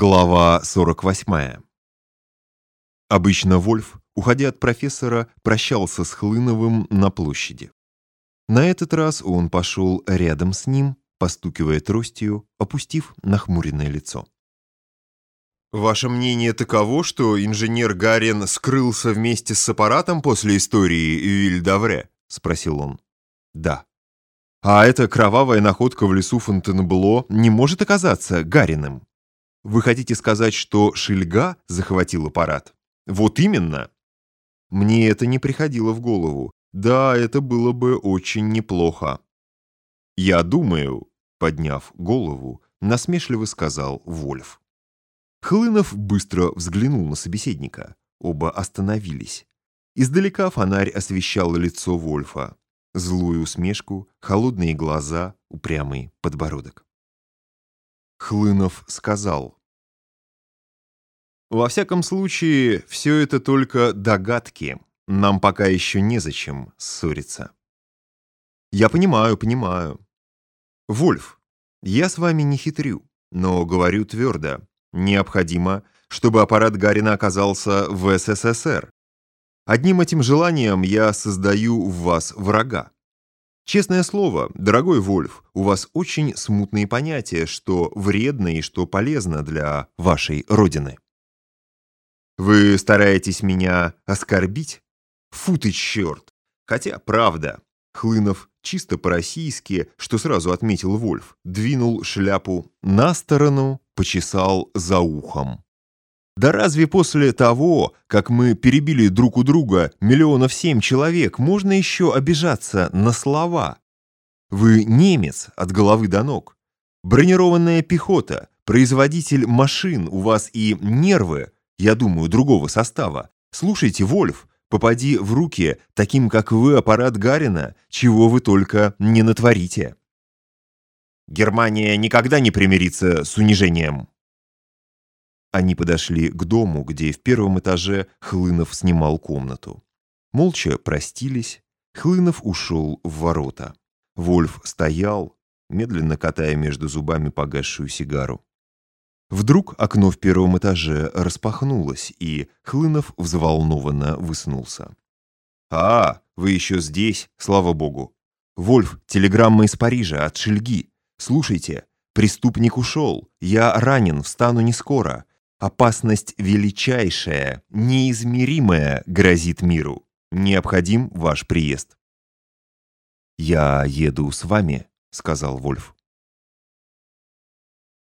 Глава 48. Обычно Вольф, уходя от профессора, прощался с Хлыновым на площади. На этот раз он пошел рядом с ним, постукивая тростью, опустив нахмуренное лицо. «Ваше мнение таково, что инженер Гарин скрылся вместе с аппаратом после истории Вильдавре?» — спросил он. «Да». «А эта кровавая находка в лесу Фонтенбло не может оказаться Гариным?» Вы хотите сказать, что Шильга захватил аппарат? Вот именно. Мне это не приходило в голову. Да, это было бы очень неплохо. Я думаю, подняв голову, насмешливо сказал Вольф. Хлынов быстро взглянул на собеседника. Оба остановились. Издалека фонарь освещал лицо Вольфа. Злую усмешку, холодные глаза, упрямый подбородок. Хлынов сказал. «Во всяком случае, все это только догадки. Нам пока еще незачем ссориться». «Я понимаю, понимаю». «Вольф, я с вами не хитрю, но говорю твердо. Необходимо, чтобы аппарат Гарина оказался в СССР. Одним этим желанием я создаю в вас врага. Честное слово, дорогой Вольф, у вас очень смутные понятия, что вредно и что полезно для вашей родины. Вы стараетесь меня оскорбить? Фу ты черт! Хотя, правда, Хлынов чисто по-российски, что сразу отметил Вольф, двинул шляпу на сторону, почесал за ухом. Да разве после того, как мы перебили друг у друга миллионов семь человек, можно еще обижаться на слова? Вы немец от головы до ног. Бронированная пехота, производитель машин, у вас и нервы, я думаю, другого состава. Слушайте, Вольф, попади в руки таким, как вы, аппарат Гарина, чего вы только не натворите. Германия никогда не примирится с унижением. Они подошли к дому, где в первом этаже Хлынов снимал комнату. Молча простились, Хлынов ушел в ворота. Вольф стоял, медленно катая между зубами погасшую сигару. Вдруг окно в первом этаже распахнулось, и Хлынов взволнованно высунулся. «А, вы еще здесь, слава богу! Вольф, телеграмма из Парижа, от Шельги. Слушайте, преступник ушел, я ранен, встану не скоро. Опасность величайшая, неизмеримая грозит миру. Необходим ваш приезд. «Я еду с вами», — сказал Вольф.